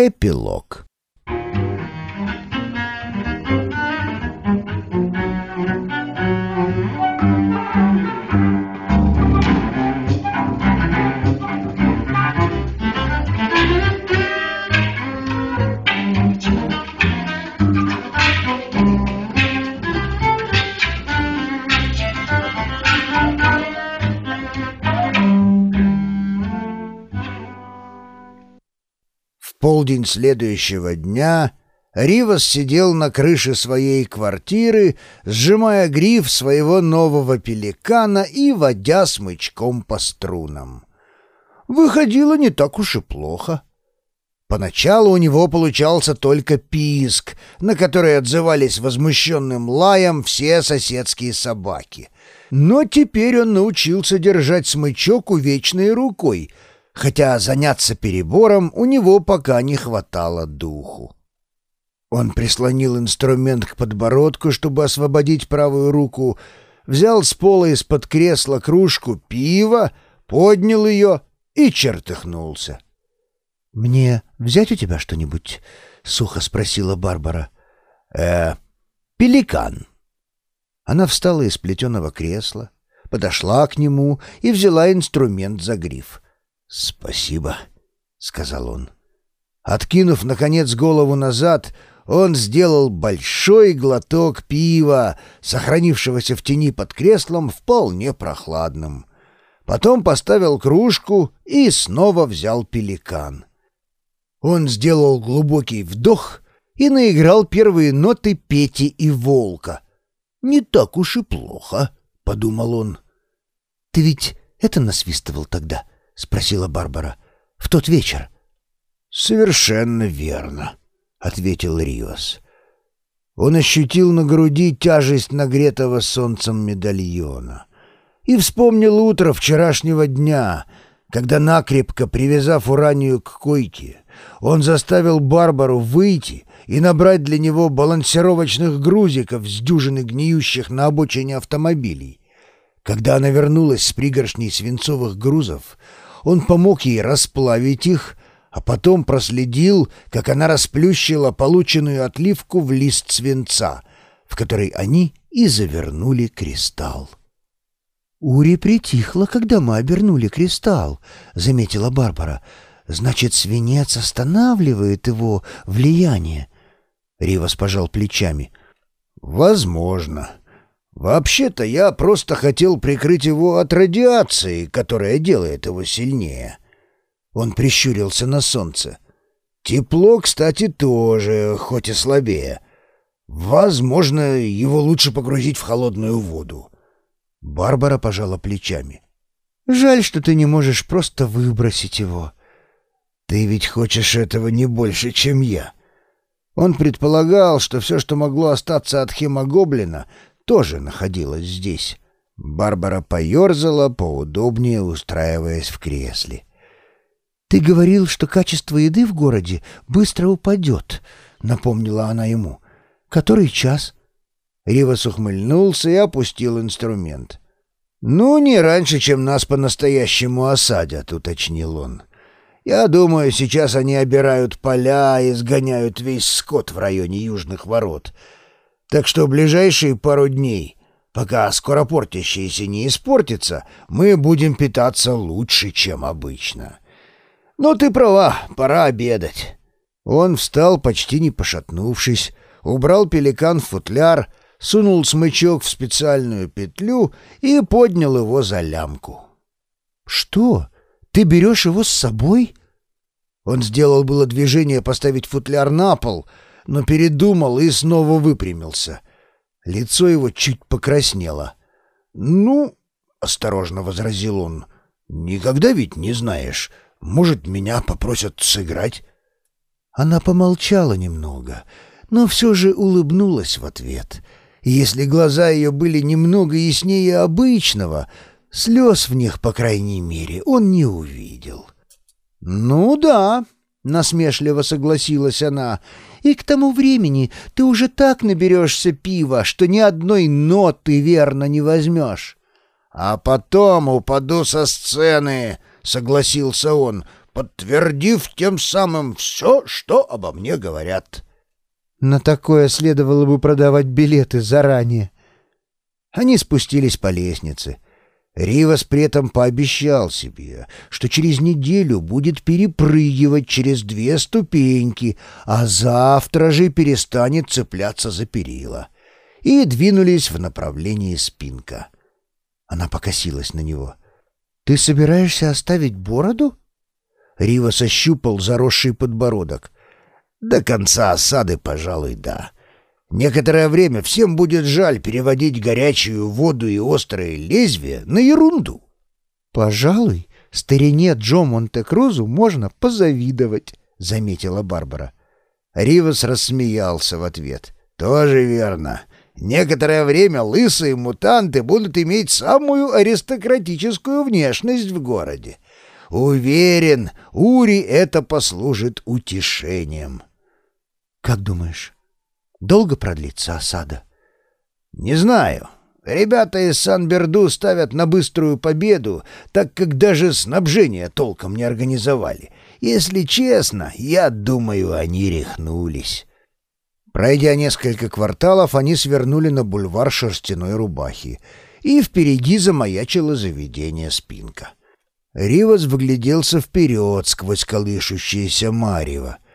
Эпилог полдень следующего дня Ривас сидел на крыше своей квартиры, сжимая гриф своего нового пеликана и водя смычком по струнам. Выходило не так уж и плохо. Поначалу у него получался только писк, на который отзывались возмущенным лаем все соседские собаки. Но теперь он научился держать смычок увечной рукой — хотя заняться перебором у него пока не хватало духу. Он прислонил инструмент к подбородку, чтобы освободить правую руку, взял с пола из-под кресла кружку пива, поднял ее и чертыхнулся. «Мне взять у тебя что-нибудь?» — сухо спросила Барбара. «Э, пеликан». Она встала из плетеного кресла, подошла к нему и взяла инструмент за гриф — «Спасибо», — сказал он. Откинув, наконец, голову назад, он сделал большой глоток пива, сохранившегося в тени под креслом, вполне прохладным. Потом поставил кружку и снова взял пеликан. Он сделал глубокий вдох и наиграл первые ноты Пети и Волка. «Не так уж и плохо», — подумал он. «Ты ведь это насвистывал тогда?» — спросила Барбара. «В тот вечер». «Совершенно верно», — ответил Риос. Он ощутил на груди тяжесть нагретого солнцем медальона и вспомнил утро вчерашнего дня, когда, накрепко привязав Уранию к койке, он заставил Барбару выйти и набрать для него балансировочных грузиков с дюжины гниющих на обочине автомобилей. Когда она вернулась с пригоршней свинцовых грузов, он помог ей расплавить их, а потом проследил, как она расплющила полученную отливку в лист свинца, в который они и завернули кристалл. «Ури притихла, когда мы обернули кристалл», — заметила Барбара. «Значит, свинец останавливает его влияние». Ривас пожал плечами. «Возможно. Вообще-то я просто хотел прикрыть его от радиации, которая делает его сильнее. Он прищурился на солнце. Тепло, кстати, тоже, хоть и слабее. Возможно, его лучше погрузить в холодную воду. Барбара пожала плечами. «Жаль, что ты не можешь просто выбросить его. Ты ведь хочешь этого не больше, чем я». Он предполагал, что все, что могло остаться от хемогоблина, тоже находилась здесь. Барбара поерзала, поудобнее устраиваясь в кресле. «Ты говорил, что качество еды в городе быстро упадет», — напомнила она ему. «Который час?» Ривас ухмыльнулся и опустил инструмент. «Ну, не раньше, чем нас по-настоящему осадят», — уточнил он. «Я думаю, сейчас они обирают поля и сгоняют весь скот в районе южных ворот. Так что ближайшие пару дней, пока скоропортящееся не испортится, мы будем питаться лучше, чем обычно. Но ты права, пора обедать». Он встал, почти не пошатнувшись, убрал пеликан в футляр, сунул смычок в специальную петлю и поднял его за лямку. «Что? Ты берешь его с собой?» Он сделал было движение поставить футляр на пол — но передумал и снова выпрямился. Лицо его чуть покраснело. «Ну, — осторожно возразил он, — никогда ведь не знаешь. Может, меня попросят сыграть?» Она помолчала немного, но все же улыбнулась в ответ. Если глаза ее были немного яснее обычного, слез в них, по крайней мере, он не увидел. «Ну да», — насмешливо согласилась она, — «и к тому времени ты уже так наберешься пива, что ни одной ноты верно не возьмешь». «А потом упаду со сцены», — согласился он. подтвердив тем самым все, что обо мне говорят». На такое следовало бы продавать билеты заранее. Они спустились по лестнице. Ривас при этом пообещал себе, что через неделю будет перепрыгивать через две ступеньки, а завтра же перестанет цепляться за перила. И двинулись в направлении спинка. Она покосилась на него. «Ты собираешься оставить бороду?» Ривас ощупал заросший подбородок. «До конца осады, пожалуй, да». Некоторое время всем будет жаль переводить горячую воду и острое лезвие на ерунду. «Пожалуй, старине Джо Монте-Крузу можно позавидовать», — заметила Барбара. Ривас рассмеялся в ответ. «Тоже верно. Некоторое время лысые мутанты будут иметь самую аристократическую внешность в городе. Уверен, Ури это послужит утешением». «Как думаешь, Долго продлится осада? Не знаю. Ребята из Сан-Берду ставят на быструю победу, так как даже снабжение толком не организовали. Если честно, я думаю, они рехнулись. Пройдя несколько кварталов, они свернули на бульвар шерстяной рубахи, и впереди замаячило заведение спинка. Ривас вгляделся вперед сквозь колышущееся марево —